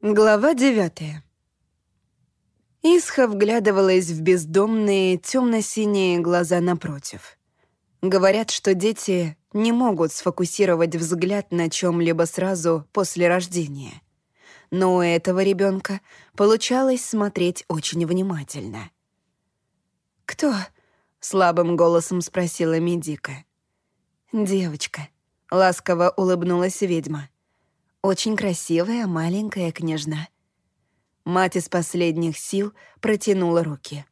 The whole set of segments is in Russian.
Глава девятая. Исха вглядывалась в бездомные темно-синие глаза напротив. Говорят, что дети не могут сфокусировать взгляд на чем либо сразу после рождения. Но у этого ребенка получалось смотреть очень внимательно. «Кто?» — слабым голосом спросила Медика. «Девочка», — ласково улыбнулась ведьма. Очень красивая маленькая княжна. Мать из последних сил протянула руки.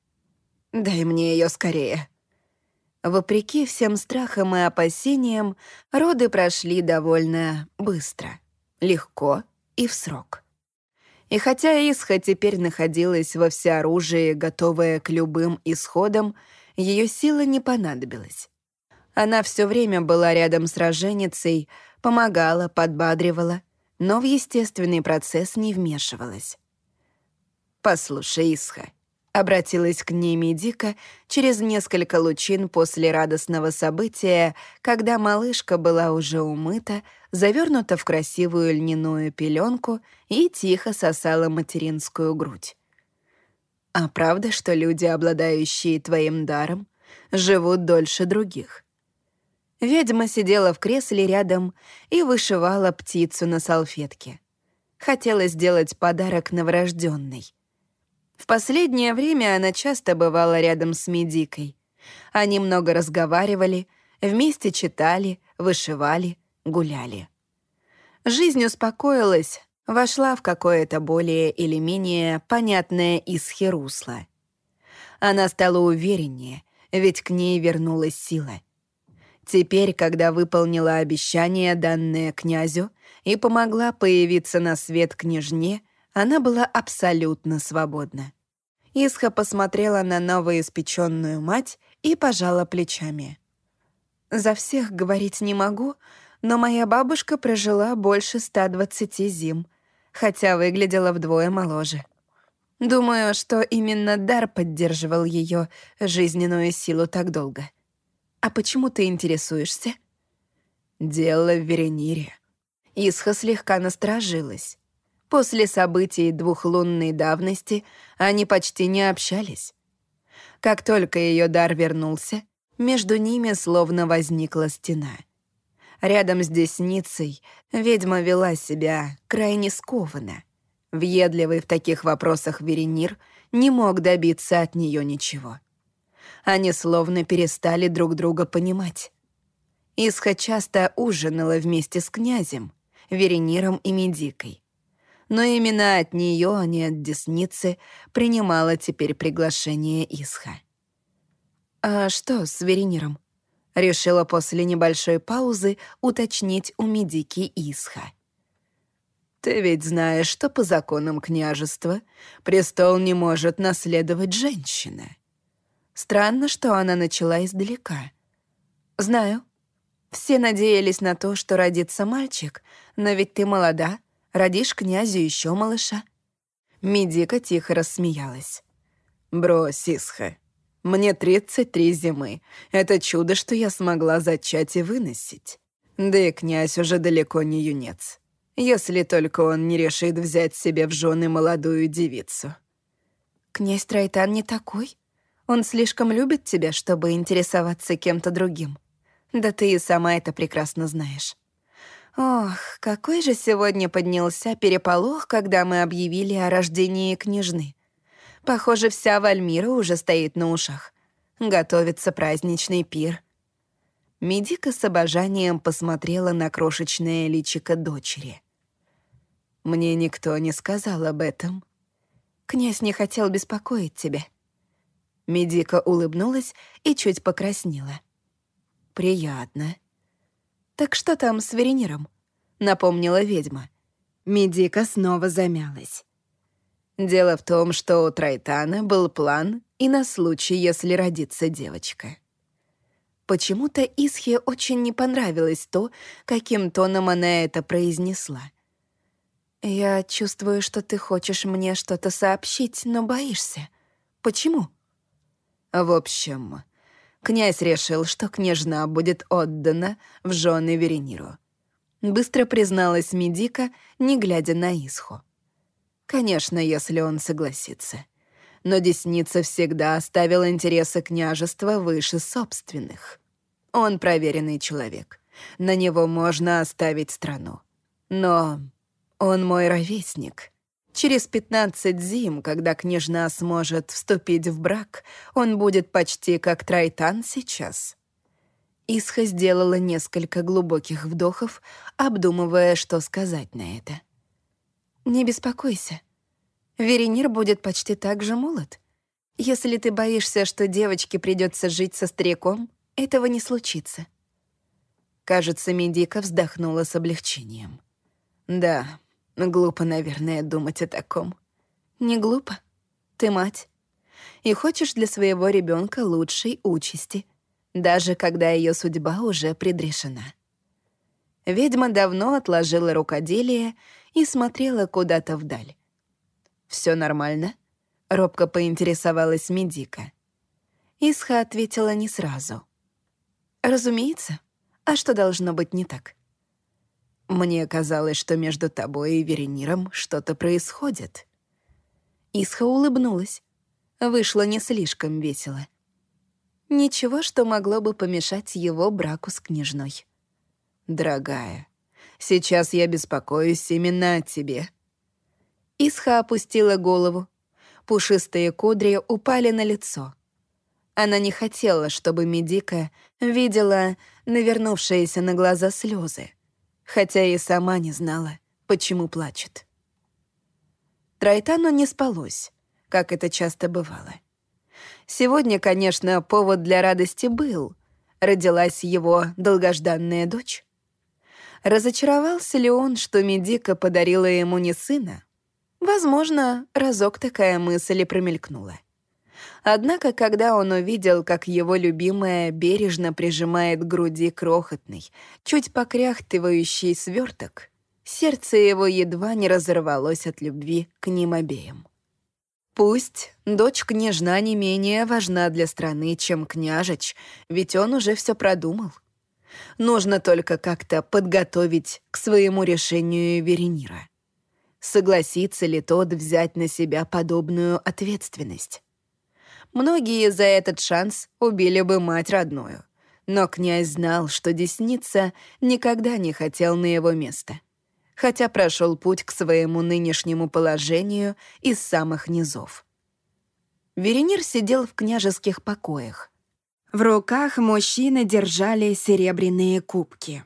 «Дай мне ее скорее». Вопреки всем страхам и опасениям, роды прошли довольно быстро, легко и в срок. И хотя Исха теперь находилась во всеоружии, готовая к любым исходам, ее сила не понадобилась. Она все время была рядом с роженицей, помогала, подбадривала, но в естественный процесс не вмешивалась. «Послушай, Исха», — обратилась к ней Медика через несколько лучин после радостного события, когда малышка была уже умыта, завернута в красивую льняную пеленку и тихо сосала материнскую грудь. «А правда, что люди, обладающие твоим даром, живут дольше других?» Ведьма сидела в кресле рядом и вышивала птицу на салфетке. Хотела сделать подарок новорожденной. В последнее время она часто бывала рядом с Медикой. Они много разговаривали, вместе читали, вышивали, гуляли. Жизнь успокоилась, вошла в какое-то более или менее понятное исхи Она стала увереннее, ведь к ней вернулась сила. Теперь, когда выполнила обещание, данное князю, и помогла появиться на свет княжне, она была абсолютно свободна. Исха посмотрела на новоиспеченную мать и пожала плечами. «За всех говорить не могу, но моя бабушка прожила больше 120 зим, хотя выглядела вдвое моложе. Думаю, что именно дар поддерживал ее жизненную силу так долго». «А почему ты интересуешься?» «Дело в Веренире». Исха слегка насторожилась. После событий двухлунной давности они почти не общались. Как только ее дар вернулся, между ними словно возникла стена. Рядом с десницей ведьма вела себя крайне скованно. Въедливый в таких вопросах Веренир не мог добиться от нее ничего. Они словно перестали друг друга понимать. Исха часто ужинала вместе с князем, Верениром и Медикой. Но именно от нее, а не от десницы, принимала теперь приглашение Исха. «А что с Верениром?» Решила после небольшой паузы уточнить у Медики Исха. «Ты ведь знаешь, что по законам княжества престол не может наследовать женщина», Странно, что она начала издалека. «Знаю. Все надеялись на то, что родится мальчик, но ведь ты молода, родишь князю еще малыша». Медика тихо рассмеялась. «Брось, Исха. Мне 33 зимы. Это чудо, что я смогла зачать и выносить. Да и князь уже далеко не юнец. Если только он не решит взять себе в жены молодую девицу». «Князь Трайтан не такой?» Он слишком любит тебя, чтобы интересоваться кем-то другим. Да ты и сама это прекрасно знаешь. Ох, какой же сегодня поднялся переполох, когда мы объявили о рождении княжны. Похоже, вся Вальмира уже стоит на ушах. Готовится праздничный пир. Медика с обожанием посмотрела на крошечное личико дочери. «Мне никто не сказал об этом. Князь не хотел беспокоить тебя». Медика улыбнулась и чуть покраснела. «Приятно». «Так что там с Верениром?» — напомнила ведьма. Медика снова замялась. Дело в том, что у Трайтана был план и на случай, если родится девочка. Почему-то Исхе очень не понравилось то, каким тоном она это произнесла. «Я чувствую, что ты хочешь мне что-то сообщить, но боишься. Почему?» В общем, князь решил, что княжна будет отдана в жены Верениру. Быстро призналась Медика, не глядя на Исху. Конечно, если он согласится. Но Десница всегда оставил интересы княжества выше собственных. Он проверенный человек. На него можно оставить страну. Но он мой ровесник. Через пятнадцать зим, когда княжна сможет вступить в брак, он будет почти как Трайтан сейчас. Исха сделала несколько глубоких вдохов, обдумывая, что сказать на это. «Не беспокойся. Веренир будет почти так же молод. Если ты боишься, что девочке придется жить со стариком, этого не случится». Кажется, Медика вздохнула с облегчением. «Да, глупо, наверное, думать о таком». «Не глупо. Ты мать. И хочешь для своего ребенка лучшей участи, даже когда ее судьба уже предрешена». Ведьма давно отложила рукоделие и смотрела куда-то вдаль. Все нормально?» — робко поинтересовалась Медика. Исха ответила не сразу. «Разумеется. А что должно быть не так?» «Мне казалось, что между тобой и Верениром что-то происходит». Исха улыбнулась. Вышло не слишком весело. Ничего, что могло бы помешать его браку с княжной. «Дорогая, Сейчас я беспокоюсь именно о тебе». Исха опустила голову. Пушистые кудри упали на лицо. Она не хотела, чтобы Медика видела навернувшиеся на глаза слезы, хотя и сама не знала, почему плачет. Трайтану не спалось, как это часто бывало. Сегодня, конечно, повод для радости был. Родилась его долгожданная дочь. Разочаровался ли он, что Медика подарила ему не сына? Возможно, разок такая мысль и промелькнула. Однако, когда он увидел, как его любимая бережно прижимает к груди крохотный, чуть покряхтывающий сверток, сердце его едва не разорвалось от любви к ним обеим. Пусть дочь княжна не менее важна для страны, чем княжич, ведь он уже все продумал — Нужно только как-то подготовить к своему решению Веренира. Согласится ли тот взять на себя подобную ответственность? Многие за этот шанс убили бы мать родную. Но князь знал, что Десница никогда не хотел на его место, хотя прошел путь к своему нынешнему положению из самых низов. Веренир сидел в княжеских покоях, в руках мужчины держали серебряные кубки.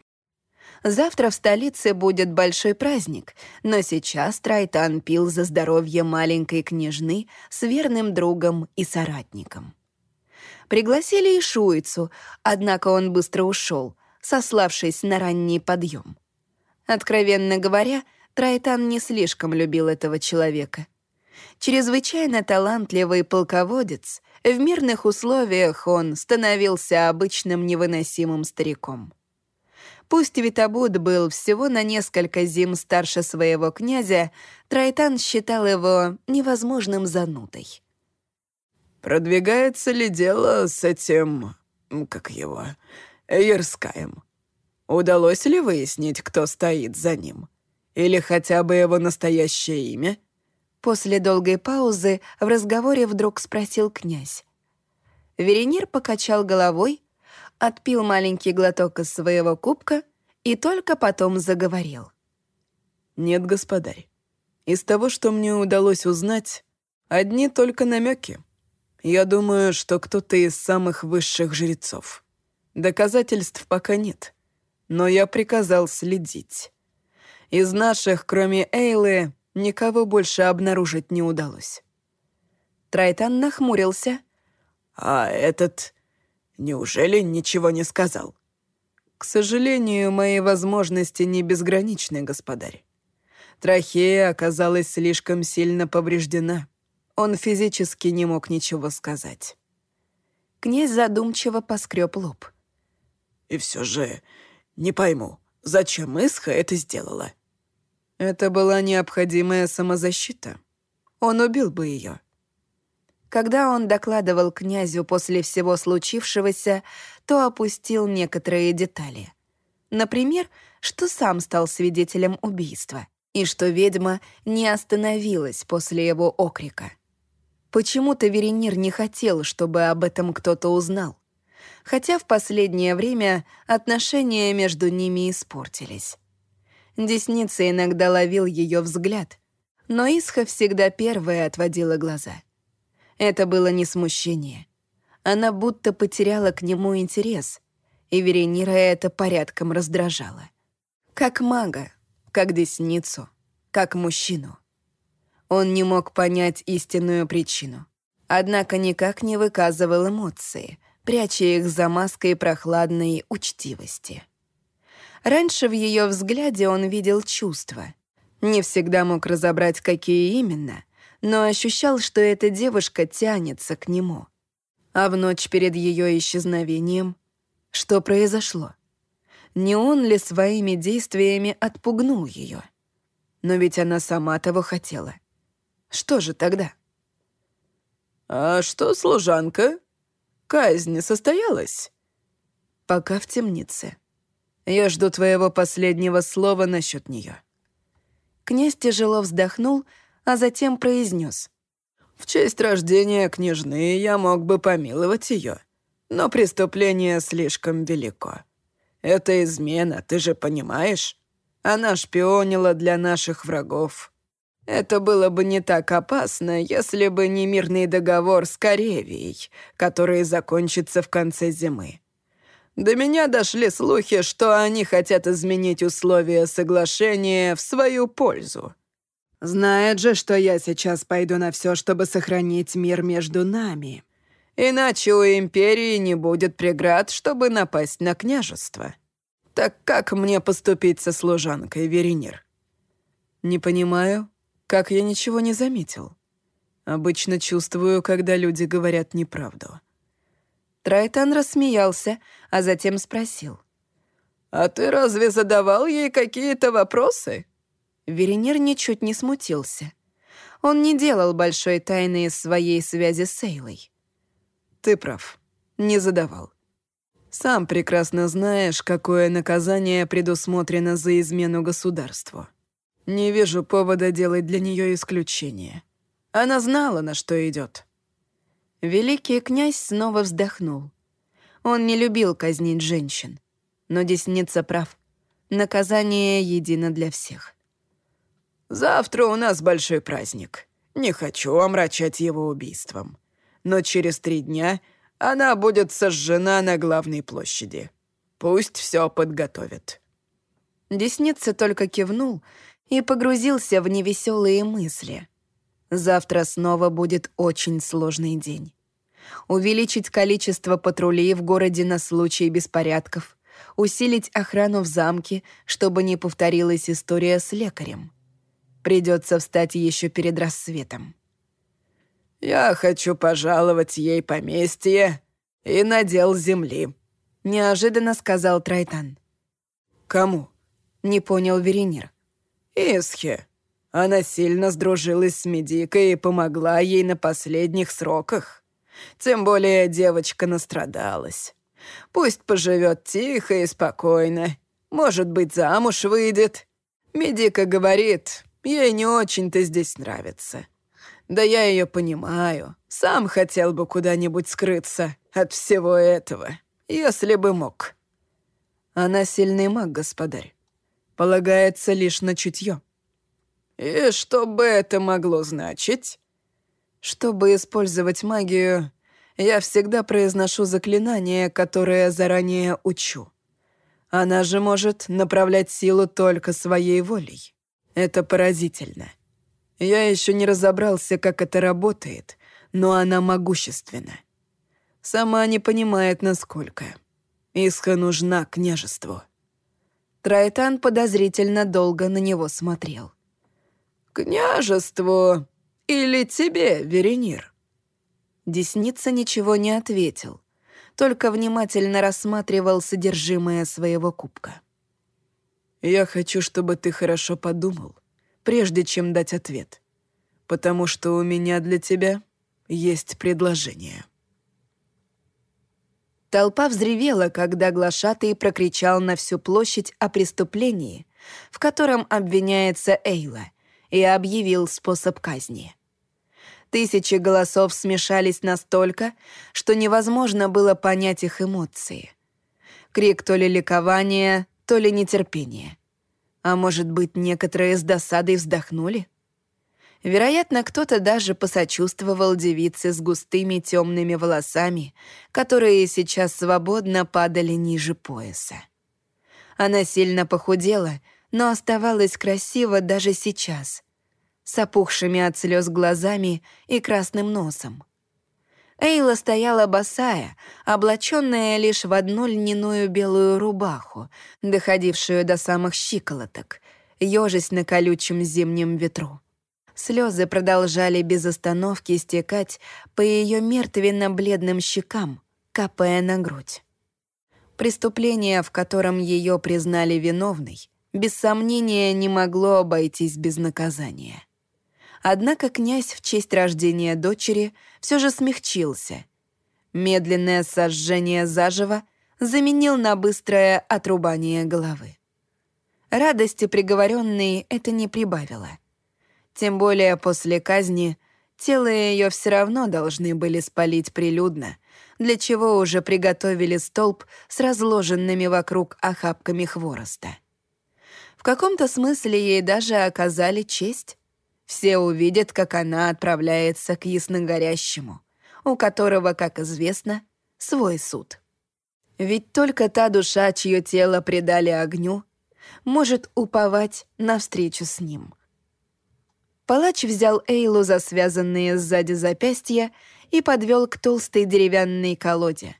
Завтра в столице будет большой праздник, но сейчас Трайтан пил за здоровье маленькой княжны с верным другом и соратником. Пригласили и Шуицу, однако он быстро ушел, сославшись на ранний подъем. Откровенно говоря, Трайтан не слишком любил этого человека. Чрезвычайно талантливый полководец, в мирных условиях он становился обычным невыносимым стариком. Пусть Витабуд был всего на несколько зим старше своего князя, Трайтан считал его невозможным занудой. «Продвигается ли дело с этим... как его... Ерскаем? Удалось ли выяснить, кто стоит за ним? Или хотя бы его настоящее имя?» После долгой паузы в разговоре вдруг спросил князь. Веренир покачал головой, отпил маленький глоток из своего кубка и только потом заговорил. «Нет, господарь. Из того, что мне удалось узнать, одни только намеки. Я думаю, что кто-то из самых высших жрецов. Доказательств пока нет, но я приказал следить. Из наших, кроме Эйлы, никого больше обнаружить не удалось. Трайтан нахмурился. «А этот... неужели ничего не сказал?» «К сожалению, мои возможности не безграничны, господарь. Трахея оказалась слишком сильно повреждена. Он физически не мог ничего сказать». Князь задумчиво поскреб лоб. «И все же не пойму, зачем Исха это сделала?» Это была необходимая самозащита. Он убил бы ее. Когда он докладывал князю после всего случившегося, то опустил некоторые детали. Например, что сам стал свидетелем убийства, и что ведьма не остановилась после его окрика. Почему-то Веренир не хотел, чтобы об этом кто-то узнал, хотя в последнее время отношения между ними испортились. Десница иногда ловил ее взгляд, но Исха всегда первая отводила глаза. Это было не смущение. Она будто потеряла к нему интерес, и Веренира это порядком раздражало. Как мага, как десницу, как мужчину. Он не мог понять истинную причину, однако никак не выказывал эмоции, пряча их за маской прохладной учтивости. Раньше в ее взгляде он видел чувства. Не всегда мог разобрать, какие именно, но ощущал, что эта девушка тянется к нему. А в ночь перед ее исчезновением что произошло? Не он ли своими действиями отпугнул ее? Но ведь она сама того хотела. Что же тогда? «А что, служанка? Казнь состоялась?» «Пока в темнице. Я жду твоего последнего слова насчет нее. Князь тяжело вздохнул, а затем произнес: «В честь рождения княжны я мог бы помиловать ее, но преступление слишком велико. Это измена, ты же понимаешь? Она шпионила для наших врагов. Это было бы не так опасно, если бы не мирный договор с Каревией, который закончится в конце зимы. До меня дошли слухи, что они хотят изменить условия соглашения в свою пользу. Знает же, что я сейчас пойду на все, чтобы сохранить мир между нами. Иначе у Империи не будет преград, чтобы напасть на княжество. Так как мне поступить со служанкой, Веренир? Не понимаю, как я ничего не заметил. Обычно чувствую, когда люди говорят неправду. Трайтан рассмеялся, а затем спросил. «А ты разве задавал ей какие-то вопросы?» Веренер ничуть не смутился. Он не делал большой тайны из своей связи с Сейлой. «Ты прав, не задавал. Сам прекрасно знаешь, какое наказание предусмотрено за измену государству. Не вижу повода делать для нее исключение. Она знала, на что идет. Великий князь снова вздохнул. Он не любил казнить женщин. Но Десница прав. Наказание едино для всех. «Завтра у нас большой праздник. Не хочу омрачать его убийством. Но через три дня она будет сожжена на главной площади. Пусть все подготовят». Десница только кивнул и погрузился в невеселые мысли. Завтра снова будет очень сложный день. Увеличить количество патрулей в городе на случай беспорядков, усилить охрану в замке, чтобы не повторилась история с лекарем. Придется встать еще перед рассветом. «Я хочу пожаловать ей поместье и надел земли», — неожиданно сказал Трайтан. «Кому?» — не понял Веренир. «Исхе. Она сильно сдружилась с Медикой и помогла ей на последних сроках. Тем более девочка настрадалась. Пусть поживет тихо и спокойно. Может быть, замуж выйдет. Медика говорит, ей не очень-то здесь нравится. Да я ее понимаю. Сам хотел бы куда-нибудь скрыться от всего этого, если бы мог. Она сильный маг, господарь. Полагается лишь на чутье. «И что бы это могло значить?» «Чтобы использовать магию, я всегда произношу заклинание, которое заранее учу. Она же может направлять силу только своей волей. Это поразительно. Я еще не разобрался, как это работает, но она могущественна. Сама не понимает, насколько. Исха нужна княжеству». Трайтан подозрительно долго на него смотрел. «Княжеству или тебе, Веренир?» Десница ничего не ответил, только внимательно рассматривал содержимое своего кубка. «Я хочу, чтобы ты хорошо подумал, прежде чем дать ответ, потому что у меня для тебя есть предложение». Толпа взревела, когда глашатый прокричал на всю площадь о преступлении, в котором обвиняется Эйла, и объявил способ казни. Тысячи голосов смешались настолько, что невозможно было понять их эмоции. Крик то ли ликования, то ли нетерпения. А может быть, некоторые с досадой вздохнули? Вероятно, кто-то даже посочувствовал девице с густыми темными волосами, которые сейчас свободно падали ниже пояса. Она сильно похудела, но оставалась красива даже сейчас, с опухшими от слез глазами и красным носом. Эйла стояла босая, облаченная лишь в одну льняную белую рубаху, доходившую до самых щиколоток, ежась на колючем зимнем ветру. Слезы продолжали без остановки стекать по ее мертвенно-бледным щекам, капая на грудь. Преступление, в котором ее признали виновной, без сомнения не могло обойтись без наказания. Однако князь в честь рождения дочери все же смягчился. Медленное сожжение заживо заменил на быстрое отрубание головы. Радости приговоренной это не прибавило — тем более после казни тело ее все равно должны были спалить прилюдно, для чего уже приготовили столб с разложенными вокруг охапками хвороста. В каком-то смысле ей даже оказали честь. Все увидят, как она отправляется к ясногорящему, у которого, как известно, свой суд. Ведь только та душа, чье тело предали огню, может уповать на встречу с ним — Палач взял Эйлу за связанные сзади запястья и подвел к толстой деревянной колоде.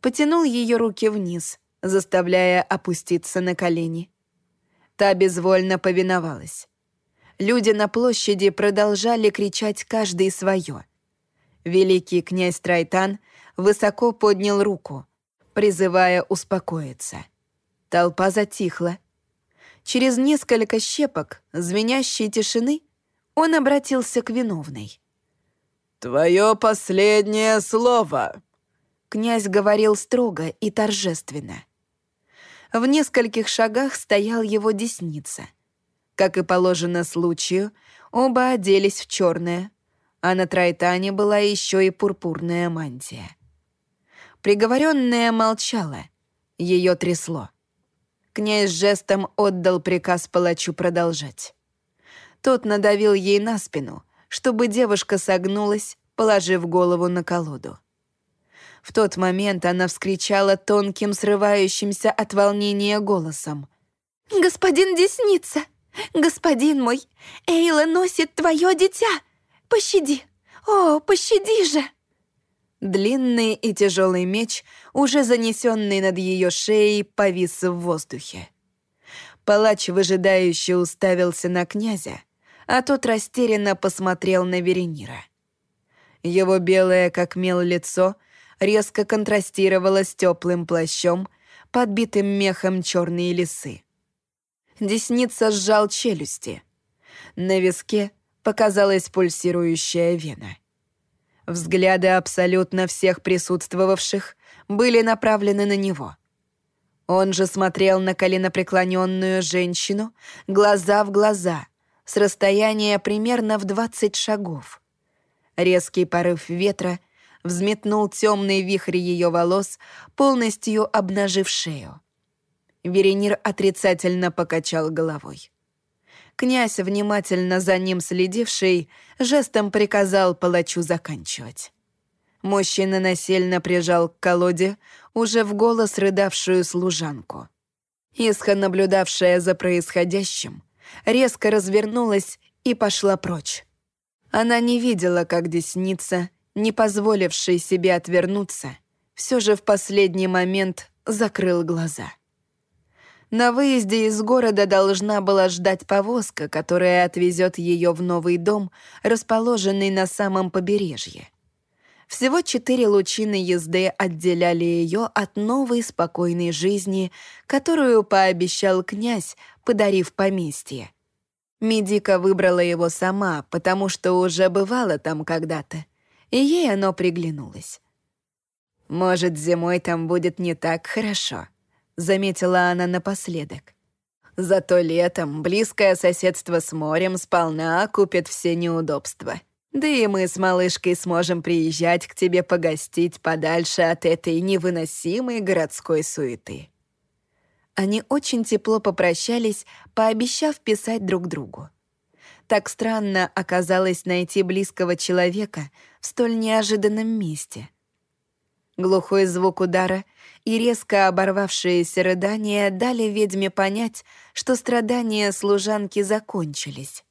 Потянул ее руки вниз, заставляя опуститься на колени. Та безвольно повиновалась. Люди на площади продолжали кричать каждый свое. Великий князь Трайтан высоко поднял руку, призывая успокоиться. Толпа затихла — Через несколько щепок, звенящей тишины, он обратился к виновной. «Твое последнее слово!» Князь говорил строго и торжественно. В нескольких шагах стоял его десница. Как и положено случаю, оба оделись в черное, а на Трайтане была еще и пурпурная мантия. Приговоренная молчала, ее трясло. Князь жестом отдал приказ палачу продолжать. Тот надавил ей на спину, чтобы девушка согнулась, положив голову на колоду. В тот момент она вскричала тонким, срывающимся от волнения голосом. «Господин Десница! Господин мой! Эйла носит твое дитя! Пощади! О, пощади же!» Длинный и тяжелый меч, уже занесенный над ее шеей, повис в воздухе. Палач выжидающе уставился на князя, а тот растерянно посмотрел на Веренира. Его белое, как мел, лицо резко контрастировало с теплым плащом, подбитым мехом черные лисы. Десница сжал челюсти. На виске показалась пульсирующая вена. Взгляды абсолютно всех присутствовавших были направлены на него. Он же смотрел на коленопреклоненную женщину глаза в глаза, с расстояния примерно в 20 шагов. Резкий порыв ветра взметнул темный вихрь ее волос, полностью обнажив шею. Веренир отрицательно покачал головой. Князь, внимательно за ним следивший, жестом приказал палачу заканчивать. Мужчина насильно прижал к колоде уже в голос рыдавшую служанку. Исха, наблюдавшая за происходящим, резко развернулась и пошла прочь. Она не видела, как десница, не позволивший себе отвернуться, все же в последний момент закрыл глаза. На выезде из города должна была ждать повозка, которая отвезет ее в новый дом, расположенный на самом побережье. Всего четыре лучины езды отделяли ее от новой спокойной жизни, которую пообещал князь, подарив поместье. Медика выбрала его сама, потому что уже бывала там когда-то, и ей оно приглянулось. Может, зимой там будет не так хорошо — заметила она напоследок. Зато летом близкое соседство с морем сполна купит все неудобства. Да и мы с малышкой сможем приезжать к тебе погостить подальше от этой невыносимой городской суеты». Они очень тепло попрощались, пообещав писать друг другу. Так странно оказалось найти близкого человека в столь неожиданном месте. Глухой звук удара и резко оборвавшиеся рыдания дали ведьме понять, что страдания служанки закончились.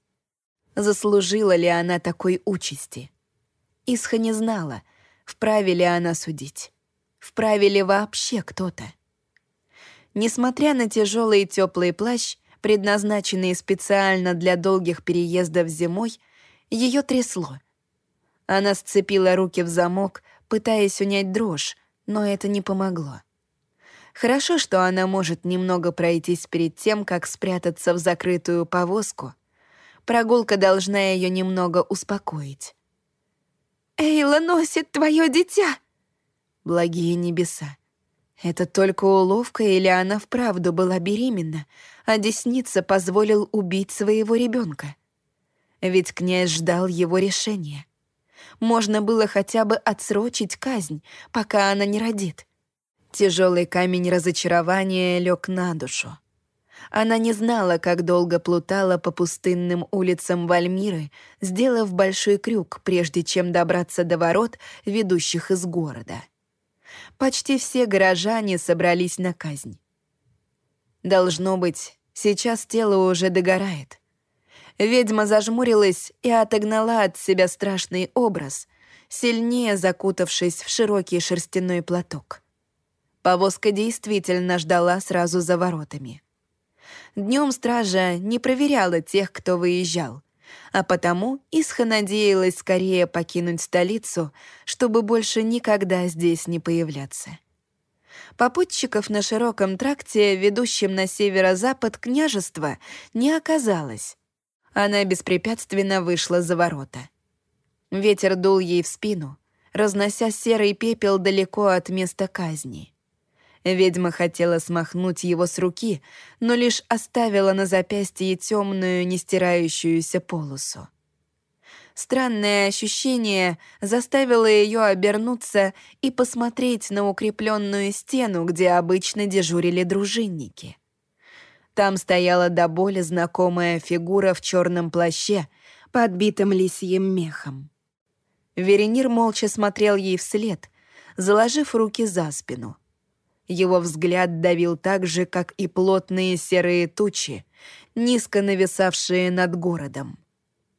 Заслужила ли она такой участи? Исха не знала, вправе ли она судить. Вправе ли вообще кто-то? Несмотря на тяжелый теплый плащ, предназначенный специально для долгих переездов зимой, ее трясло. Она сцепила руки в замок, пытаясь унять дрожь, но это не помогло. Хорошо, что она может немного пройтись перед тем, как спрятаться в закрытую повозку. Прогулка должна ее немного успокоить. «Эйла носит твое дитя!» Благие небеса. Это только уловка или она вправду была беременна, а десница позволил убить своего ребенка? Ведь князь ждал его решения. Можно было хотя бы отсрочить казнь, пока она не родит. Тяжелый камень разочарования лег на душу. Она не знала, как долго плутала по пустынным улицам Вальмиры, сделав большой крюк, прежде чем добраться до ворот, ведущих из города. Почти все горожане собрались на казнь. Должно быть, сейчас тело уже догорает. Ведьма зажмурилась и отогнала от себя страшный образ, сильнее закутавшись в широкий шерстяной платок. Повозка действительно ждала сразу за воротами. Днем стража не проверяла тех, кто выезжал, а потому Исха надеялась скорее покинуть столицу, чтобы больше никогда здесь не появляться. Попутчиков на широком тракте, ведущем на северо-запад княжества, не оказалось. Она беспрепятственно вышла за ворота. Ветер дул ей в спину, разнося серый пепел далеко от места казни. Ведьма хотела смахнуть его с руки, но лишь оставила на запястье темную, нестирающуюся полосу. Странное ощущение заставило ее обернуться и посмотреть на укрепленную стену, где обычно дежурили дружинники. Там стояла до боли знакомая фигура в черном плаще, подбитом лисьим мехом. Веренир молча смотрел ей вслед, заложив руки за спину. Его взгляд давил так же, как и плотные серые тучи, низко нависавшие над городом.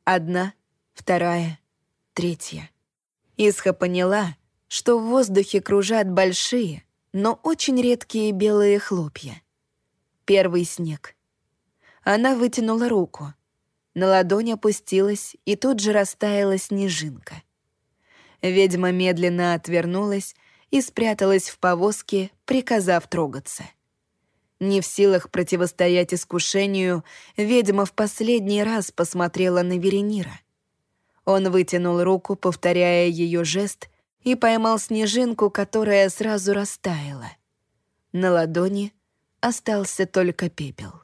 Одна, вторая, третья. Исха поняла, что в воздухе кружат большие, но очень редкие белые хлопья. Первый снег. Она вытянула руку. На ладонь опустилась, и тут же растаяла снежинка. Ведьма медленно отвернулась и спряталась в повозке, приказав трогаться. Не в силах противостоять искушению, ведьма в последний раз посмотрела на Веренира. Он вытянул руку, повторяя ее жест, и поймал снежинку, которая сразу растаяла. На ладони остался только пепел.